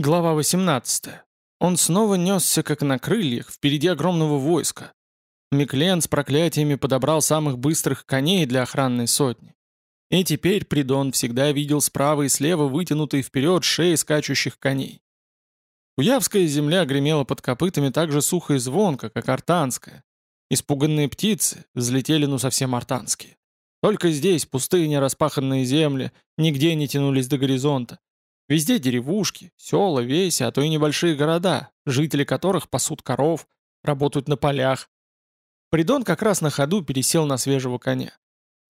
Глава 18. Он снова несся, как на крыльях, впереди огромного войска. Миклен с проклятиями подобрал самых быстрых коней для охранной сотни. И теперь Придон всегда видел справа и слева вытянутые вперед шеи скачущих коней. Уявская земля гремела под копытами так же сухо и звонко, как артанская. Испуганные птицы взлетели ну совсем артанские. Только здесь пустые нераспаханные земли нигде не тянулись до горизонта. Везде деревушки, села, веси, а то и небольшие города, жители которых пасут коров, работают на полях. Придон как раз на ходу пересел на свежего коня.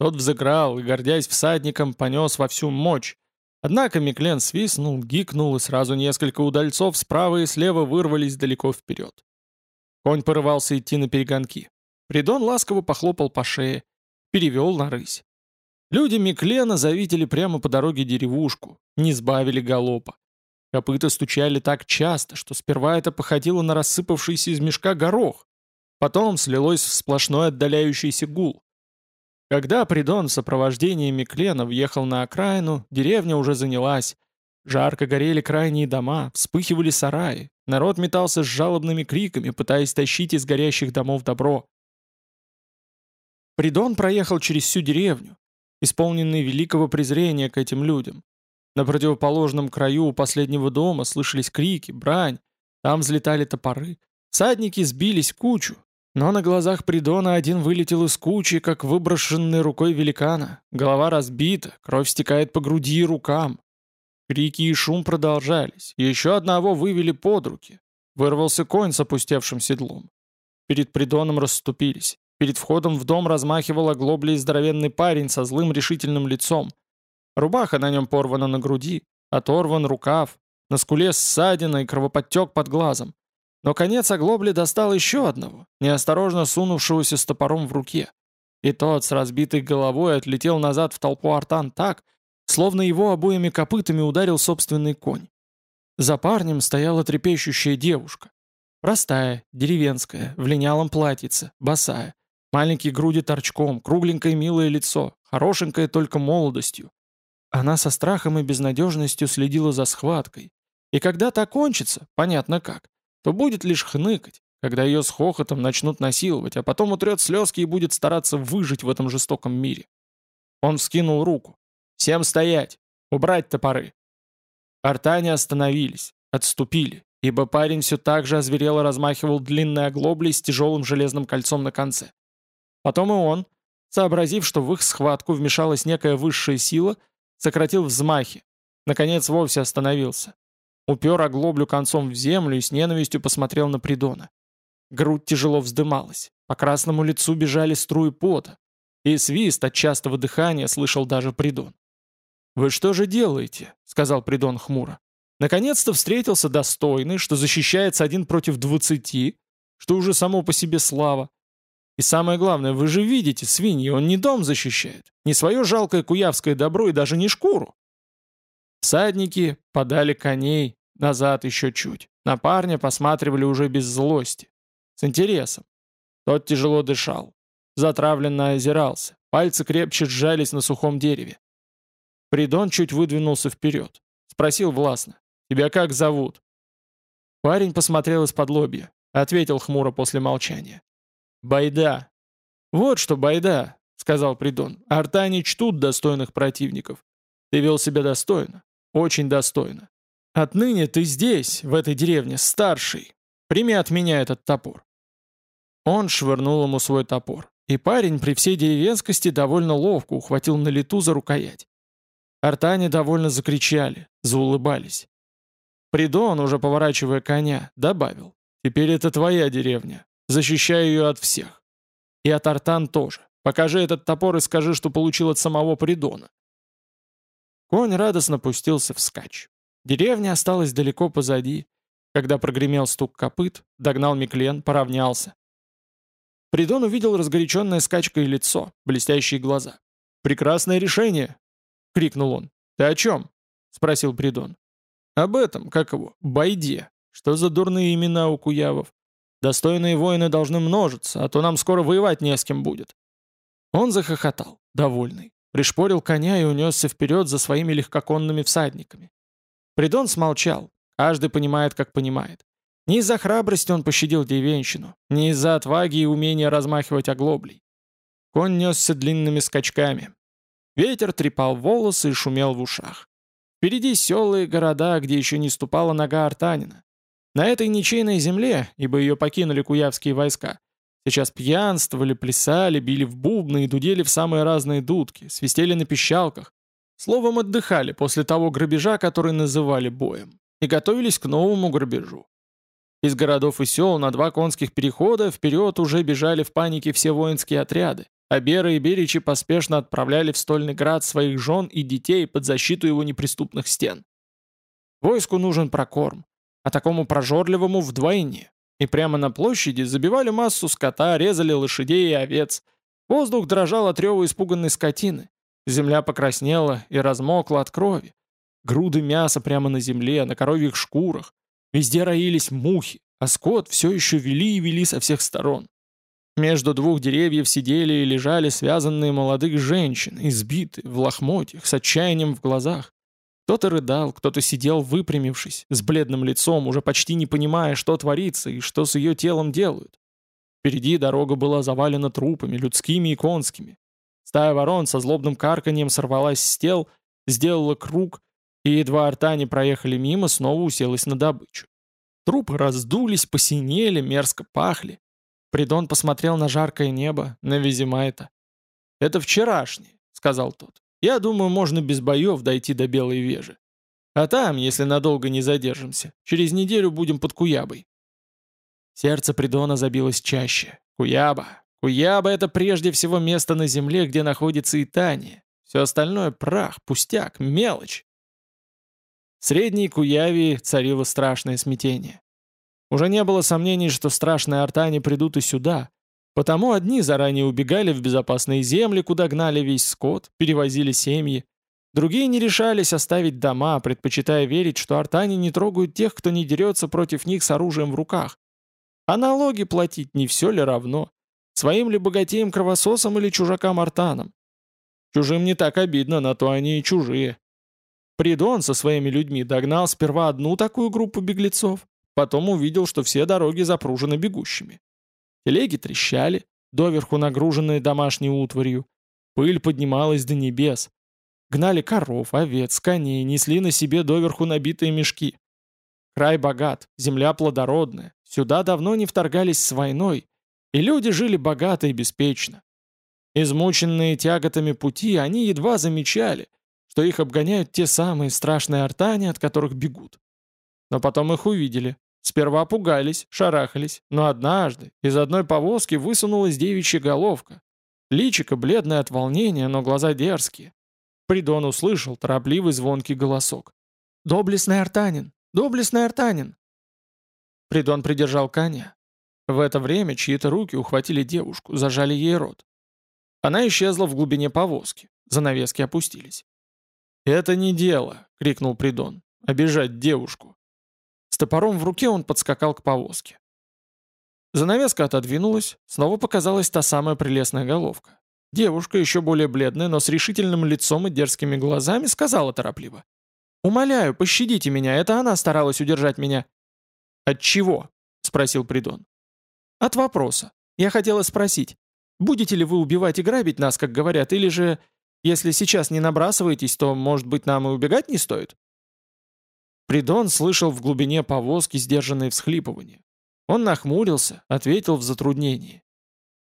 Тот взыграл и, гордясь всадником, понес во всю мощь. Однако Миклен свистнул, гикнул, и сразу несколько удальцов справа и слева вырвались далеко вперед. Конь порывался идти на перегонки. Придон ласково похлопал по шее, перевел на рысь. Люди Миклена завидели прямо по дороге деревушку, не сбавили галопа. Копыта стучали так часто, что сперва это походило на рассыпавшийся из мешка горох, потом слилось в сплошной отдаляющийся гул. Когда Придон в сопровождении Миклена въехал на окраину, деревня уже занялась. Жарко горели крайние дома, вспыхивали сараи, народ метался с жалобными криками, пытаясь тащить из горящих домов добро. Придон проехал через всю деревню, исполненный великого презрения к этим людям. На противоположном краю у последнего дома слышались крики, брань, там взлетали топоры. Садники сбились в кучу, но на глазах Придона один вылетел из кучи, как выброшенный рукой великана. Голова разбита, кровь стекает по груди и рукам. Крики и шум продолжались. Еще одного вывели под руки. Вырвался конь с опустевшим седлом. Перед Придоном расступились. Перед входом в дом размахивал оглоблей здоровенный парень со злым решительным лицом. Рубаха на нем порвана на груди, оторван рукав, на скуле ссадина и кровоподтек под глазом. Но конец оглобли достал еще одного, неосторожно сунувшегося с топором в руке. И тот с разбитой головой отлетел назад в толпу артан так, словно его обоими копытами ударил собственный конь. За парнем стояла трепещущая девушка. Простая, деревенская, в линялом платьице, босая. Маленькие груди торчком, кругленькое милое лицо, хорошенькое только молодостью. Она со страхом и безнадежностью следила за схваткой. И когда та кончится, понятно как, то будет лишь хныкать, когда ее с хохотом начнут насиловать, а потом утрет слезки и будет стараться выжить в этом жестоком мире. Он вскинул руку. «Всем стоять! Убрать топоры!» Артане остановились, отступили, ибо парень все так же озверело размахивал длинной оглоблей с тяжелым железным кольцом на конце. Потом и он, сообразив, что в их схватку вмешалась некая высшая сила, сократил взмахи. Наконец вовсе остановился. Упер оглоблю концом в землю и с ненавистью посмотрел на Придона. Грудь тяжело вздымалась. По красному лицу бежали струи пота. И свист от частого дыхания слышал даже Придон. «Вы что же делаете?» — сказал Придон хмуро. Наконец-то встретился достойный, что защищается один против двадцати, что уже само по себе слава. И самое главное, вы же видите, свиньи, он не дом защищает, не свое жалкое куявское добро и даже не шкуру. Всадники подали коней назад еще чуть. На парня посматривали уже без злости. С интересом. Тот тяжело дышал. Затравленно озирался. Пальцы крепче сжались на сухом дереве. Придон чуть выдвинулся вперед. Спросил властно. «Тебя как зовут?» Парень посмотрел из-под лобья. Ответил хмуро после молчания. «Байда». «Вот что байда», — сказал Придон. «Артане чтут достойных противников. Ты вел себя достойно, очень достойно. Отныне ты здесь, в этой деревне, старший. Прими от меня этот топор». Он швырнул ему свой топор, и парень при всей деревенскости довольно ловко ухватил на лету за рукоять. Артане довольно закричали, заулыбались. Придон, уже поворачивая коня, добавил. «Теперь это твоя деревня. Защищай ее от всех. И от Артан тоже. Покажи этот топор и скажи, что получил от самого Придона. Конь радостно пустился вскачь. Деревня осталась далеко позади. Когда прогремел стук копыт, догнал Миклен, поравнялся. Придон увидел разгоряченное скачкой лицо, блестящие глаза. «Прекрасное решение!» — крикнул он. «Ты о чем?» — спросил Придон. «Об этом, как его, Байде. Что за дурные имена у куявов? Достойные воины должны множиться, а то нам скоро воевать не с кем будет». Он захохотал, довольный, пришпорил коня и унесся вперед за своими легкоконными всадниками. Придон смолчал. Каждый понимает, как понимает. Не из-за храбрости он пощадил деревенщину, не из-за отваги и умения размахивать оглоблей. Конь несся длинными скачками. Ветер трепал волосы и шумел в ушах. Впереди села города, где еще не ступала нога Артанина. На этой ничейной земле, ибо ее покинули куявские войска, сейчас пьянствовали, плясали, били в бубны и дудели в самые разные дудки, свистели на пищалках. Словом, отдыхали после того грабежа, который называли боем, и готовились к новому грабежу. Из городов и сел на два конских перехода вперед уже бежали в панике все воинские отряды, а Беры и Беричи поспешно отправляли в Стольный град своих жен и детей под защиту его неприступных стен. Войску нужен прокорм, а такому прожорливому вдвойне. И прямо на площади забивали массу скота, резали лошадей и овец. Воздух дрожал от рева испуганной скотины. Земля покраснела и размокла от крови. Груды мяса прямо на земле, на коровьих шкурах. Везде роились мухи, а скот все еще вели и вели со всех сторон. Между двух деревьев сидели и лежали связанные молодых женщин, избитые, в лохмотьях, с отчаянием в глазах. Кто-то рыдал, кто-то сидел выпрямившись, с бледным лицом, уже почти не понимая, что творится и что с ее телом делают. Впереди дорога была завалена трупами, людскими и конскими. Стая ворон со злобным карканьем сорвалась с тел, сделала круг, и едва артане проехали мимо, снова уселась на добычу. Трупы раздулись, посинели, мерзко пахли. Придон посмотрел на жаркое небо, на Визимайта. «Это вчерашний», — сказал тот. Я думаю, можно без боев дойти до Белой Вежи. А там, если надолго не задержимся, через неделю будем под Куябой. Сердце Придона забилось чаще. Куяба. Куяба — это прежде всего место на земле, где находится Итания. Все остальное — прах, пустяк, мелочь. В средней Куявии царило страшное смятение. Уже не было сомнений, что страшные артане придут и сюда, Потому одни заранее убегали в безопасные земли, куда гнали весь скот, перевозили семьи. Другие не решались оставить дома, предпочитая верить, что артане не трогают тех, кто не дерется против них с оружием в руках. А налоги платить не все ли равно? Своим ли богатеям-кровососам или чужакам-артанам? Чужим не так обидно, на то они и чужие. Придон со своими людьми догнал сперва одну такую группу беглецов, потом увидел, что все дороги запружены бегущими. Телеги трещали, доверху нагруженные домашней утварью. Пыль поднималась до небес. Гнали коров, овец, коней, несли на себе доверху набитые мешки. Край богат, земля плодородная. Сюда давно не вторгались с войной, и люди жили богато и беспечно. Измученные тяготами пути, они едва замечали, что их обгоняют те самые страшные артани, от которых бегут. Но потом их увидели, Сперва пугались, шарахались, но однажды из одной повозки высунулась девичья головка. Личико бледное от волнения, но глаза дерзкие. Придон услышал торопливый звонкий голосок. «Доблестный артанин! Доблестный артанин!» Придон придержал коня. В это время чьи-то руки ухватили девушку, зажали ей рот. Она исчезла в глубине повозки. Занавески опустились. «Это не дело!» — крикнул Придон. «Обижать девушку!» С топором в руке он подскакал к повозке. Занавеска отодвинулась, снова показалась та самая прелестная головка. Девушка, еще более бледная, но с решительным лицом и дерзкими глазами, сказала торопливо. «Умоляю, пощадите меня, это она старалась удержать меня». «От чего?» — спросил Придон. «От вопроса. Я хотела спросить, будете ли вы убивать и грабить нас, как говорят, или же, если сейчас не набрасываетесь, то, может быть, нам и убегать не стоит?» Придон слышал в глубине повозки сдержанные всхлипывания. Он нахмурился, ответил в затруднении.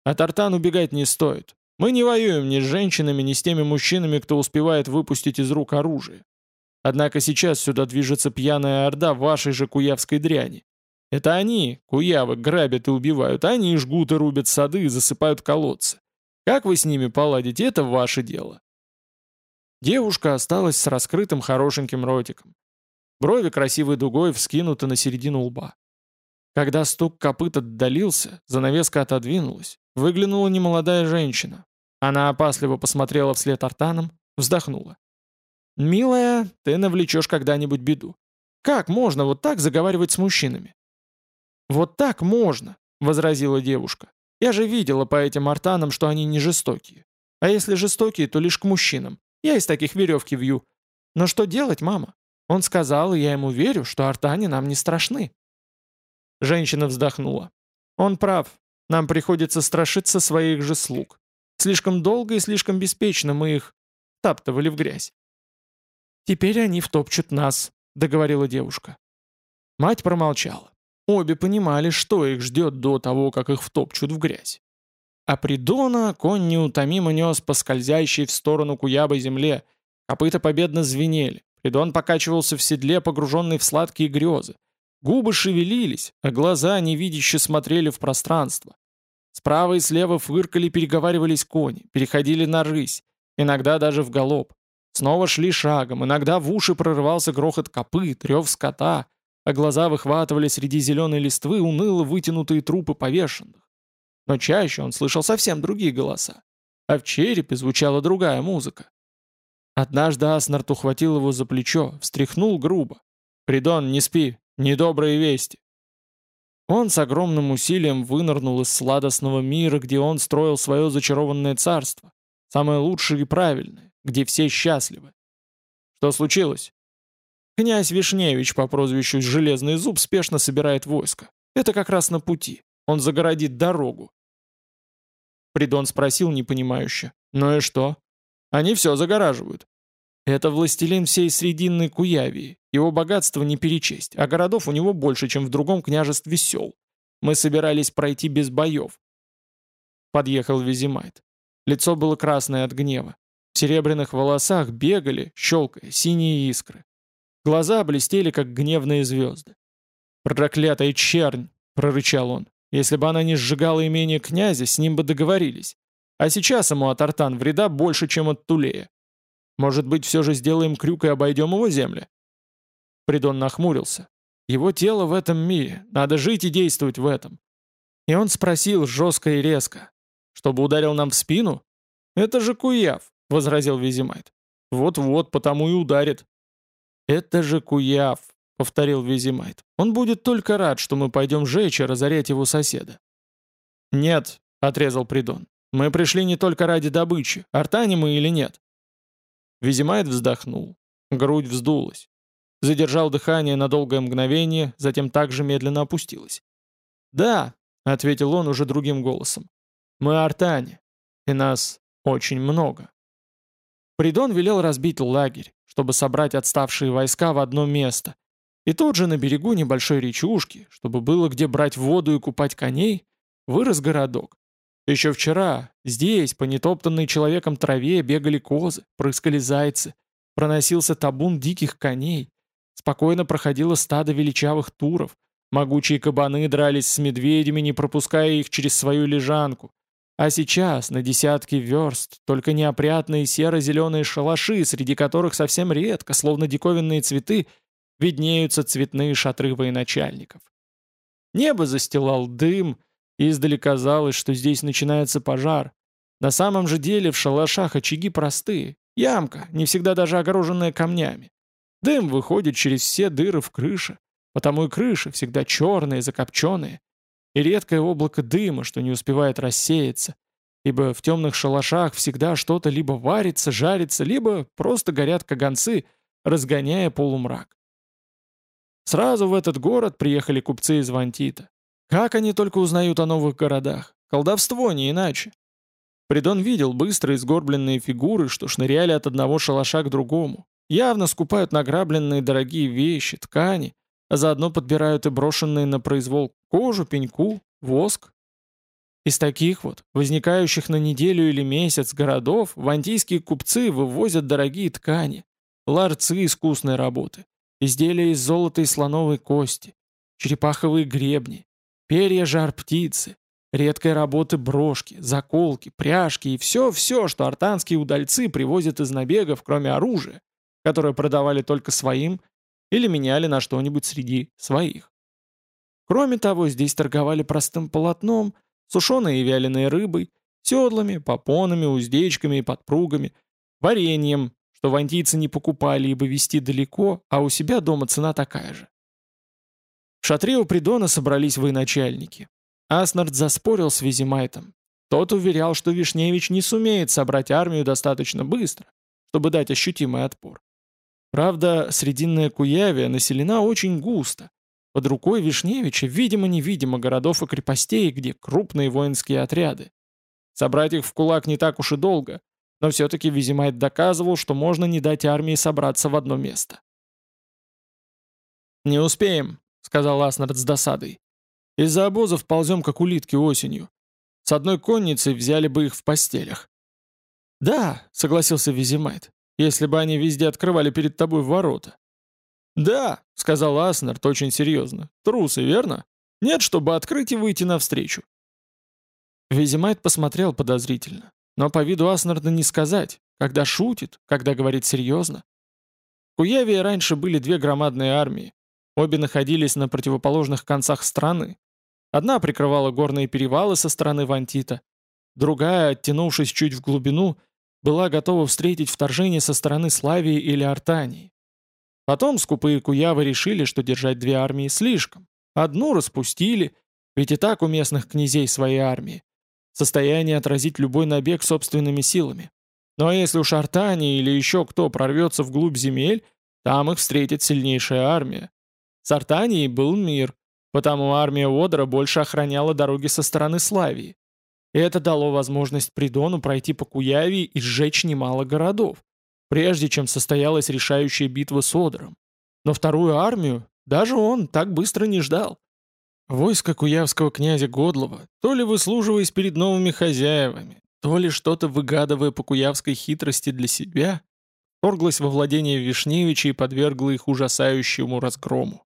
«От Артан убегать не стоит. Мы не воюем ни с женщинами, ни с теми мужчинами, кто успевает выпустить из рук оружие. Однако сейчас сюда движется пьяная орда вашей же куявской дряни. Это они, куявы, грабят и убивают, они жгут и рубят сады и засыпают колодцы. Как вы с ними поладите, это ваше дело». Девушка осталась с раскрытым хорошеньким ротиком. Брови красивой дугой вскинуты на середину лба. Когда стук копыт отдалился, занавеска отодвинулась, выглянула немолодая женщина. Она опасливо посмотрела вслед артанам, вздохнула. «Милая, ты навлечешь когда-нибудь беду. Как можно вот так заговаривать с мужчинами?» «Вот так можно», — возразила девушка. «Я же видела по этим артанам, что они не жестокие. А если жестокие, то лишь к мужчинам. Я из таких веревки вью. Но что делать, мама? Он сказал, и я ему верю, что артане нам не страшны». Женщина вздохнула. «Он прав. Нам приходится страшиться своих же слуг. Слишком долго и слишком беспечно мы их таптывали в грязь». «Теперь они втопчут нас», — договорила девушка. Мать промолчала. Обе понимали, что их ждет до того, как их втопчут в грязь. А Придона конь неутомимо нес по скользящей в сторону Куябы земле. Копыта победно звенели. Придон покачивался в седле, погруженный в сладкие грезы. Губы шевелились, а глаза невидяще смотрели в пространство. Справа и слева фыркали, переговаривались кони, переходили на рысь, иногда даже в галоп. Снова шли шагом, иногда в уши прорывался грохот копыт, рев скота, а глаза выхватывали среди зеленой листвы уныло вытянутые трупы повешенных. Но чаще он слышал совсем другие голоса, а в черепе звучала другая музыка. Однажды Аснард ухватил его за плечо, встряхнул грубо. «Придон, не спи, недобрые вести». Он с огромным усилием вынырнул из сладостного мира, где он строил свое зачарованное царство, самое лучшее и правильное, где все счастливы. Что случилось? Князь Вишневич по прозвищу Железный Зуб спешно собирает войско. Это как раз на пути. Он загородит дорогу. Придон спросил непонимающе. «Ну и что?» «Они все загораживают. Это властелин всей Срединной Куявии. Его богатство не перечесть, а городов у него больше, чем в другом княжестве сел. Мы собирались пройти без боев». Подъехал Визимайт. Лицо было красное от гнева. В серебряных волосах бегали, щелкая, синие искры. Глаза блестели, как гневные звезды. «Проклятая чернь!» — прорычал он. «Если бы она не сжигала имение князя, с ним бы договорились. А сейчас ему от Артан вреда больше, чем от Тулея. Может быть, все же сделаем крюк и обойдем его земли?» Придон нахмурился. «Его тело в этом мире. Надо жить и действовать в этом». И он спросил жестко и резко. «Чтобы ударил нам в спину?» «Это же Куяв», — возразил Визимайт. «Вот-вот, потому и ударит. «Это же Куяв», — повторил Визимайт. «Он будет только рад, что мы пойдем жечь и разорять его соседа». «Нет», — отрезал Придон. «Мы пришли не только ради добычи. Артани мы или нет?» Визимайт вздохнул. Грудь вздулась. Задержал дыхание на долгое мгновение, затем также медленно опустилась. «Да», — ответил он уже другим голосом. «Мы Артане, и нас очень много». Придон велел разбить лагерь чтобы собрать отставшие войска в одно место. И тут же на берегу небольшой речушки, чтобы было где брать воду и купать коней, вырос городок. Еще вчера здесь, по нетоптанной человеком траве, бегали козы, прыскали зайцы, проносился табун диких коней, спокойно проходило стадо величавых туров, могучие кабаны дрались с медведями, не пропуская их через свою лежанку, а сейчас на десятки верст только неопрятные серо-зеленые шалаши, среди которых совсем редко, словно диковинные цветы, виднеются цветные шатры военачальников. Небо застилал дым, издали казалось, что здесь начинается пожар. На самом же деле в шалашах очаги простые, ямка, не всегда даже огороженная камнями. Дым выходит через все дыры в крыше, потому и крыши всегда черные, закопченные, и редкое облако дыма, что не успевает рассеяться, ибо в темных шалашах всегда что-то либо варится, жарится, либо просто горят каганцы, разгоняя полумрак. Сразу в этот город приехали купцы из Вантита. Как они только узнают о новых городах? Колдовство, не иначе. Придон видел быстрые сгорбленные фигуры, что шныряли от одного шалаша к другому. Явно скупают награбленные дорогие вещи, ткани, а заодно подбирают и брошенные на произвол кожу, пеньку, воск. Из таких вот, возникающих на неделю или месяц городов, вантийские купцы вывозят дорогие ткани, ларцы искусной работы, изделия из золота и слоновой кости, черепаховые гребни, перья жар птицы, редкой работы брошки, заколки, пряжки и все-все, что артанские удальцы привозят из набегов, кроме оружия, которое продавали только своим или меняли на что-нибудь среди своих. Кроме того, здесь торговали простым полотном, сушеной и вяленой рыбой, седлами, попонами, уздечками и подпругами, вареньем, что вантийцы не покупали, ибо везти далеко, а у себя дома цена такая же. В шатре у Придона собрались военачальники. Аснард заспорил с Визимайтом. Тот уверял, что Вишневич не сумеет собрать армию достаточно быстро, чтобы дать ощутимый отпор. Правда, Срединная Куявия населена очень густо. Под рукой Вишневича видимо-невидимо городов и крепостей, где крупные воинские отряды. Собрать их в кулак не так уж и долго, но все-таки Визимайт доказывал, что можно не дать армии собраться в одно место. «Не успеем», — сказал Аснард с досадой. «Из-за обозов ползем, как улитки осенью. С одной конницей взяли бы их в постелях». «Да», — согласился Визимайт, «если бы они везде открывали перед тобой ворота». «Да», — сказал Аснард очень серьезно, — «трусы, верно? Нет, чтобы открыть и выйти навстречу». Визимайт посмотрел подозрительно, но по виду Аснарда не сказать, когда шутит, когда говорит серьезно. В Куяве раньше были две громадные армии, Обе находились на противоположных концах страны. Одна прикрывала горные перевалы со стороны Вантита, другая, оттянувшись чуть в глубину, была готова встретить вторжение со стороны Славии или Артании. Потом скупые куявы решили, что держать две армии слишком. Одну распустили, ведь и так у местных князей свои армии. Состояние отразить любой набег собственными силами. Но если уж Артания или еще кто прорвется вглубь земель, там их встретит сильнейшая армия. С Артанией был мир, потому армия Одера больше охраняла дороги со стороны Славии. И это дало возможность Придону пройти по Куявии и сжечь немало городов, прежде чем состоялась решающая битва с Одером. Но вторую армию даже он так быстро не ждал. Войско куявского князя Годлова, то ли выслуживаясь перед новыми хозяевами, то ли что-то выгадывая по куявской хитрости для себя, торглось во владение Вишневича и подвергло их ужасающему разгрому.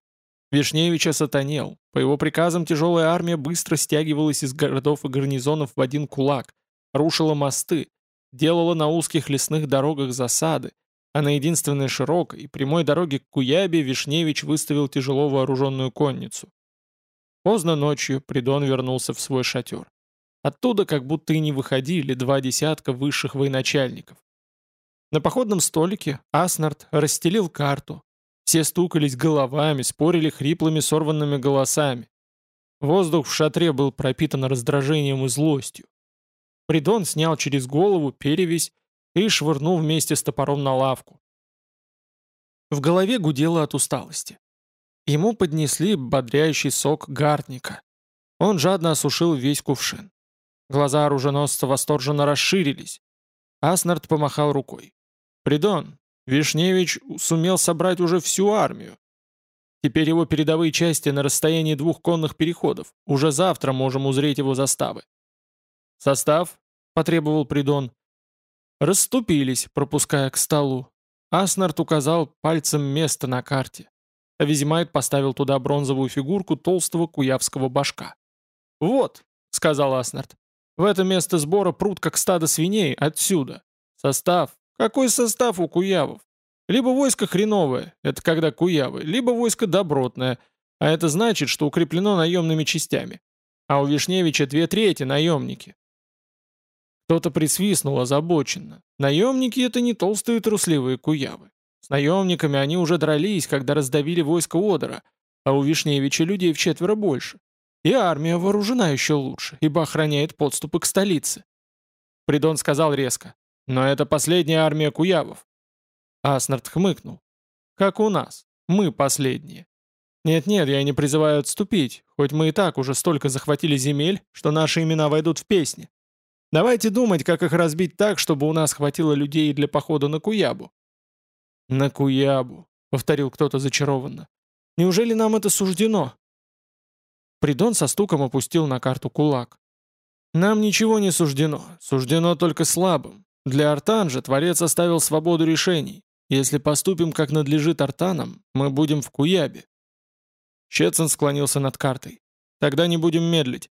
Вишневич осатанел. По его приказам тяжелая армия быстро стягивалась из городов и гарнизонов в один кулак, рушила мосты, делала на узких лесных дорогах засады, а на единственной широкой и прямой дороге к Куябе Вишневич выставил тяжело вооруженную конницу. Поздно ночью Придон вернулся в свой шатер. Оттуда как будто и не выходили два десятка высших военачальников. На походном столике Аснард расстелил карту, все стукались головами, спорили хриплыми сорванными голосами. Воздух в шатре был пропитан раздражением и злостью. Придон снял через голову перевязь и швырнул вместе с топором на лавку. В голове гудело от усталости. Ему поднесли бодрящий сок гарника. Он жадно осушил весь кувшин. Глаза оруженосца восторженно расширились. Аснард помахал рукой. «Придон, Вишневич сумел собрать уже всю армию. Теперь его передовые части на расстоянии двух конных переходов. Уже завтра можем узреть его заставы. «Состав?» — потребовал Придон. Расступились, пропуская к столу. Аснард указал пальцем место на карте. Визимайт поставил туда бронзовую фигурку толстого куявского башка. «Вот», — сказал Аснард, — «в это место сбора пруд как стадо свиней отсюда. Состав какой состав у куявов? Либо войско хреновое, это когда куявы, либо войско добротное, а это значит, что укреплено наемными частями. А у Вишневича две трети наемники. Кто-то присвистнул озабоченно. Наемники — это не толстые трусливые куявы. С наемниками они уже дрались, когда раздавили войско Одера, а у Вишневича людей в четверо больше. И армия вооружена еще лучше, ибо охраняет подступы к столице. Придон сказал резко. Но это последняя армия куявов. Аснард хмыкнул. Как у нас. Мы последние. Нет-нет, я не призываю отступить, хоть мы и так уже столько захватили земель, что наши имена войдут в песни. Давайте думать, как их разбить так, чтобы у нас хватило людей для похода на Куябу. На Куябу, повторил кто-то зачарованно. Неужели нам это суждено? Придон со стуком опустил на карту кулак. Нам ничего не суждено, суждено только слабым. Для Артан же Творец оставил свободу решений. Если поступим, как надлежит Артанам, мы будем в Куябе. Щецин склонился над картой. Тогда не будем медлить.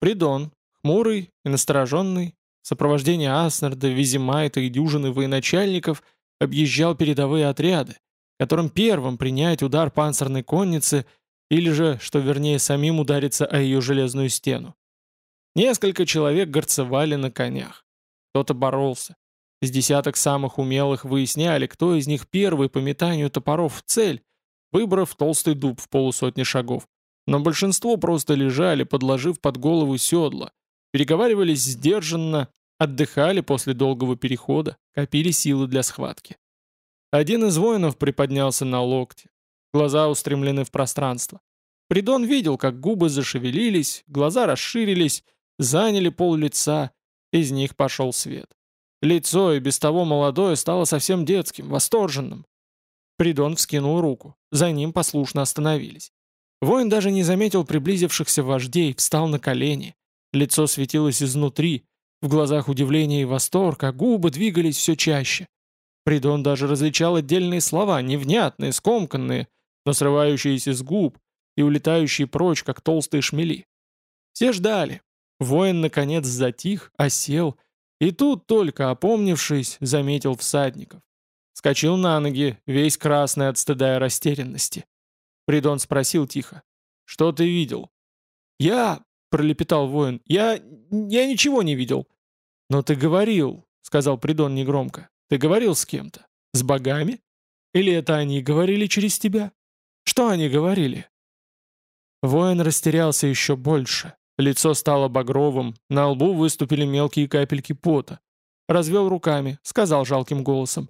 Придон, хмурый и настороженный, в сопровождении Аснарда, Визимайта и дюжины военачальников объезжал передовые отряды, которым первым принять удар панцирной конницы или же, что вернее, самим удариться о ее железную стену. Несколько человек горцевали на конях. Кто-то боролся. С десяток самых умелых выясняли, кто из них первый по метанию топоров в цель, выбрав толстый дуб в полусотни шагов. Но большинство просто лежали, подложив под голову седла, переговаривались сдержанно, отдыхали после долгого перехода, копили силы для схватки. Один из воинов приподнялся на локте. Глаза устремлены в пространство. Придон видел, как губы зашевелились, глаза расширились, заняли пол лица, из них пошел свет. Лицо, и без того молодое, стало совсем детским, восторженным. Придон вскинул руку. За ним послушно остановились. Воин даже не заметил приблизившихся вождей, встал на колени. Лицо светилось изнутри, в глазах удивление и восторг, а губы двигались все чаще. Придон даже различал отдельные слова, невнятные, скомканные, но срывающиеся с губ и улетающие прочь, как толстые шмели. Все ждали. Воин, наконец, затих, осел, и тут, только опомнившись, заметил всадников. Скочил на ноги, весь красный от стыда и растерянности. Придон спросил тихо. «Что ты видел?» «Я...» — пролепетал воин. «Я... я ничего не видел». «Но ты говорил», — сказал Придон негромко. «Ты говорил с кем-то? С богами? Или это они говорили через тебя? Что они говорили?» Воин растерялся еще больше. Лицо стало багровым, на лбу выступили мелкие капельки пота. Развел руками, сказал жалким голосом.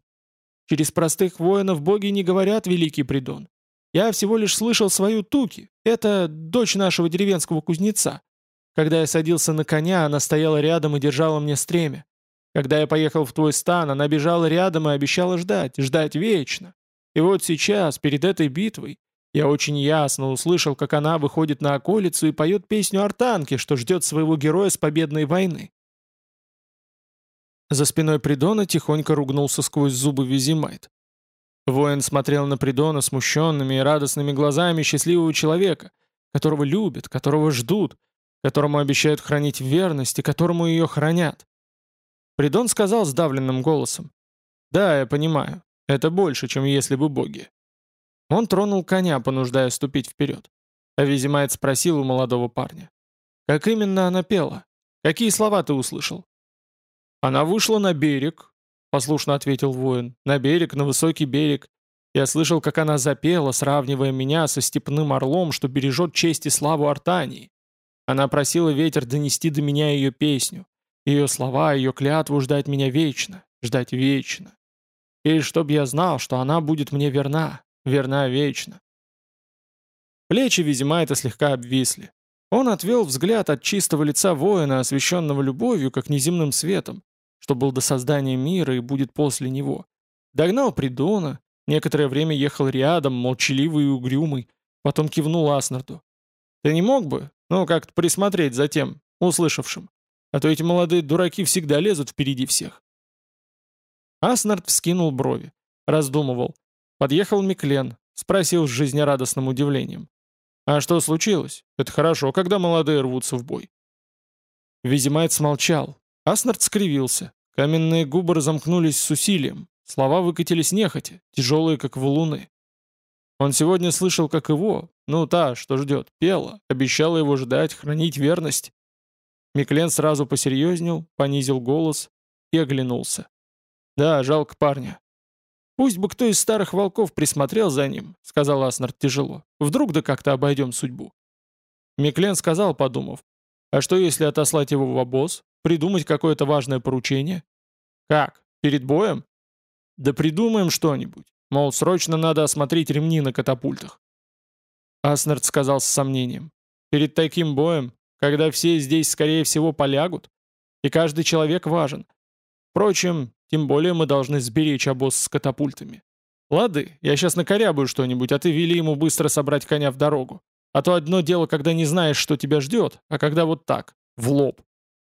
«Через простых воинов боги не говорят, великий Придон. Я всего лишь слышал свою Туки. Это дочь нашего деревенского кузнеца. Когда я садился на коня, она стояла рядом и держала мне стремя. Когда я поехал в твой стан, она бежала рядом и обещала ждать, ждать вечно. И вот сейчас, перед этой битвой, я очень ясно услышал, как она выходит на околицу и поет песню артанки, что ждет своего героя с победной войны. За спиной Придона тихонько ругнулся сквозь зубы Визимайт. Воин смотрел на Придона смущенными и радостными глазами счастливого человека, которого любят, которого ждут, которому обещают хранить верность и которому ее хранят. Придон сказал сдавленным голосом. «Да, я понимаю. Это больше, чем если бы боги». Он тронул коня, понуждая ступить вперед. А Визимайт спросил у молодого парня. «Как именно она пела? Какие слова ты услышал?» «Она вышла на берег, — послушно ответил воин. «На берег, на высокий берег. Я слышал, как она запела, сравнивая меня со степным орлом, что бережет честь и славу Артании. Она просила ветер донести до меня ее песню. Ее слова, ее клятву ждать меня вечно, ждать вечно. И чтоб я знал, что она будет мне верна, верна вечно». Плечи Визимайта слегка обвисли. Он отвел взгляд от чистого лица воина, освещенного любовью, как неземным светом, что был до создания мира и будет после него. Догнал Придона, некоторое время ехал рядом, молчаливый и угрюмый, потом кивнул Аснарду. «Ты не мог бы, ну, как-то присмотреть за тем, услышавшим? А то эти молодые дураки всегда лезут впереди всех». Аснард вскинул брови, раздумывал. Подъехал Миклен, спросил с жизнерадостным удивлением. «А что случилось? Это хорошо, когда молодые рвутся в бой». Визимайт смолчал, Аснард скривился. Каменные губы разомкнулись с усилием. Слова выкатились нехотя, тяжелые, как валуны. Он сегодня слышал, как его, ну та, что ждет, пела, обещала его ждать, хранить верность. Миклен сразу посерьезнел, понизил голос и оглянулся. «Да, жалко парня». «Пусть бы кто из старых волков присмотрел за ним», — сказал Аснард тяжело. «Вдруг да как-то обойдем судьбу». Миклен сказал, подумав, «А что, если отослать его в обоз, Придумать какое-то важное поручение? Как? Перед боем? Да придумаем что-нибудь. Мол, срочно надо осмотреть ремни на катапультах. Аснард сказал с сомнением. Перед таким боем, когда все здесь, скорее всего, полягут, и каждый человек важен. Впрочем, тем более мы должны сберечь обоз с катапультами. Лады, я сейчас накорябаю что-нибудь, а ты вели ему быстро собрать коня в дорогу. А то одно дело, когда не знаешь, что тебя ждет, а когда вот так, в лоб.